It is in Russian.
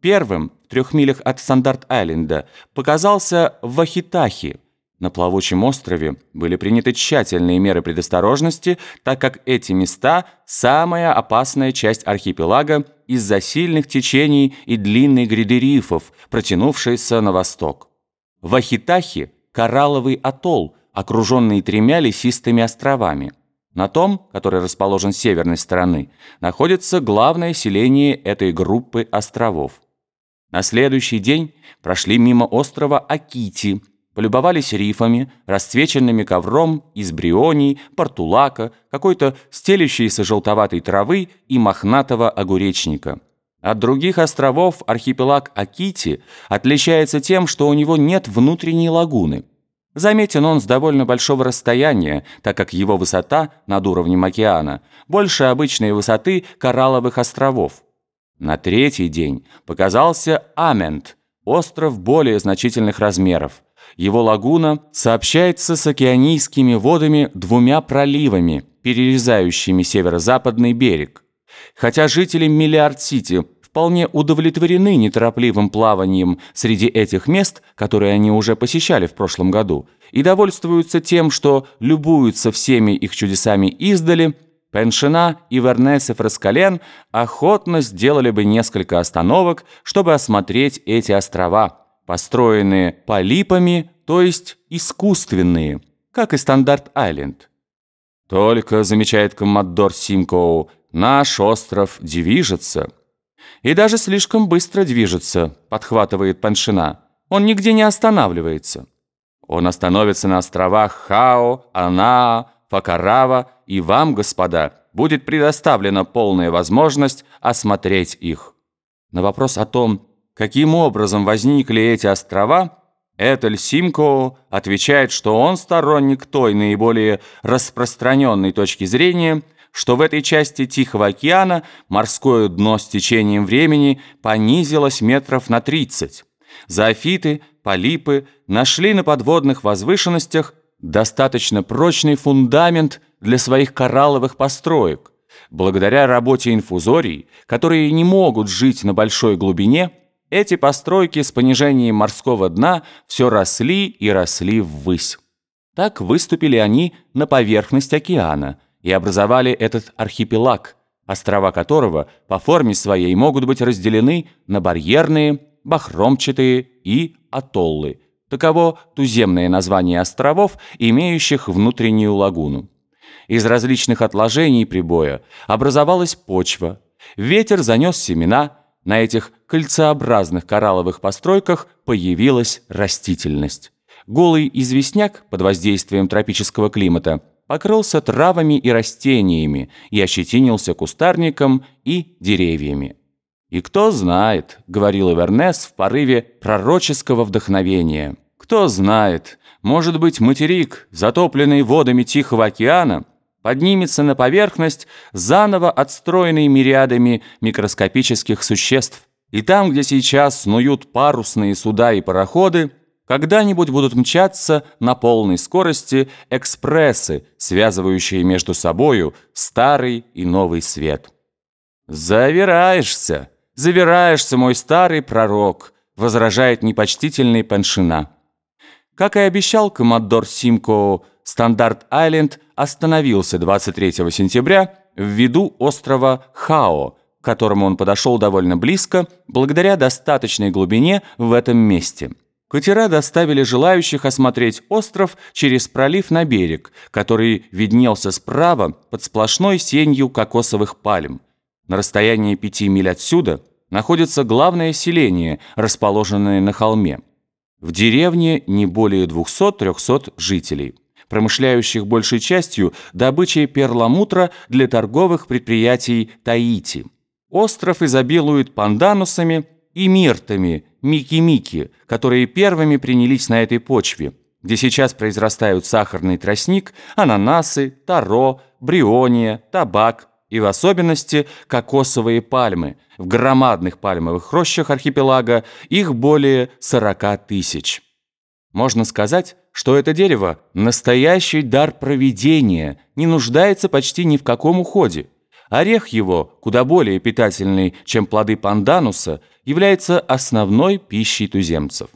Первым, в трех милях от Стандарт-Айленда, показался Вахитахи. На плавучем острове были приняты тщательные меры предосторожности, так как эти места – самая опасная часть архипелага из-за сильных течений и длинной гряды рифов, протянувшейся на восток. Вахитахи – коралловый атолл, окруженный тремя лесистыми островами. На том, который расположен с северной стороны, находится главное селение этой группы островов. На следующий день прошли мимо острова Акити, полюбовались рифами, расцвеченными ковром из брионий, портулака, какой-то стелющейся желтоватой травы и мохнатого огуречника. От других островов архипелаг Акити отличается тем, что у него нет внутренней лагуны. Заметен он с довольно большого расстояния, так как его высота над уровнем океана больше обычной высоты коралловых островов. На третий день показался Амент, остров более значительных размеров. Его лагуна сообщается с океанийскими водами двумя проливами, перерезающими северо-западный берег. Хотя жители Миллиард-Сити вполне удовлетворены неторопливым плаванием среди этих мест, которые они уже посещали в прошлом году, и довольствуются тем, что любуются всеми их чудесами издали – Пеншина и Вернес и Фраскален охотно сделали бы несколько остановок, чтобы осмотреть эти острова, построенные полипами, то есть искусственные, как и Стандарт-Айленд. Только, замечает коммодор Симкоу, наш остров движется. И даже слишком быстро движется, подхватывает Пеншина. Он нигде не останавливается. Он остановится на островах Хао, Анаа, Факарава и вам, господа, будет предоставлена полная возможность осмотреть их. На вопрос о том, каким образом возникли эти острова, Этель Симко отвечает, что он сторонник той наиболее распространенной точки зрения, что в этой части Тихого океана морское дно с течением времени понизилось метров на 30. Зоофиты, полипы нашли на подводных возвышенностях достаточно прочный фундамент для своих коралловых построек. Благодаря работе инфузорий, которые не могут жить на большой глубине, эти постройки с понижением морского дна все росли и росли ввысь. Так выступили они на поверхность океана и образовали этот архипелаг, острова которого по форме своей могут быть разделены на барьерные, бахромчатые и атоллы – Таково туземное название островов, имеющих внутреннюю лагуну. Из различных отложений прибоя образовалась почва. Ветер занес семена, на этих кольцеобразных коралловых постройках появилась растительность. Голый известняк под воздействием тропического климата покрылся травами и растениями и ощетинился кустарником и деревьями. «И кто знает», — говорил Эвернес в порыве пророческого вдохновения, «кто знает, может быть, материк, затопленный водами Тихого океана, поднимется на поверхность, заново отстроенный мириадами микроскопических существ. И там, где сейчас снуют парусные суда и пароходы, когда-нибудь будут мчаться на полной скорости экспрессы, связывающие между собою старый и новый свет». «Завираешься!» «Завираешься, мой старый пророк», — возражает непочтительный Паншина. Как и обещал коммодор Симко, Стандарт-Айленд остановился 23 сентября в виду острова Хао, к которому он подошел довольно близко, благодаря достаточной глубине в этом месте. Катера доставили желающих осмотреть остров через пролив на берег, который виднелся справа под сплошной сенью кокосовых пальм. На расстоянии пяти миль отсюда находится главное селение, расположенное на холме. В деревне не более 200-300 жителей, промышляющих большей частью добычей перламутра для торговых предприятий Таити. Остров изобилует панданусами и миртами, мики-мики, которые первыми принялись на этой почве, где сейчас произрастают сахарный тростник, ананасы, таро, бриония, табак, и в особенности кокосовые пальмы. В громадных пальмовых рощах архипелага их более 40 тысяч. Можно сказать, что это дерево – настоящий дар провидения, не нуждается почти ни в каком уходе. Орех его, куда более питательный, чем плоды пандануса, является основной пищей туземцев.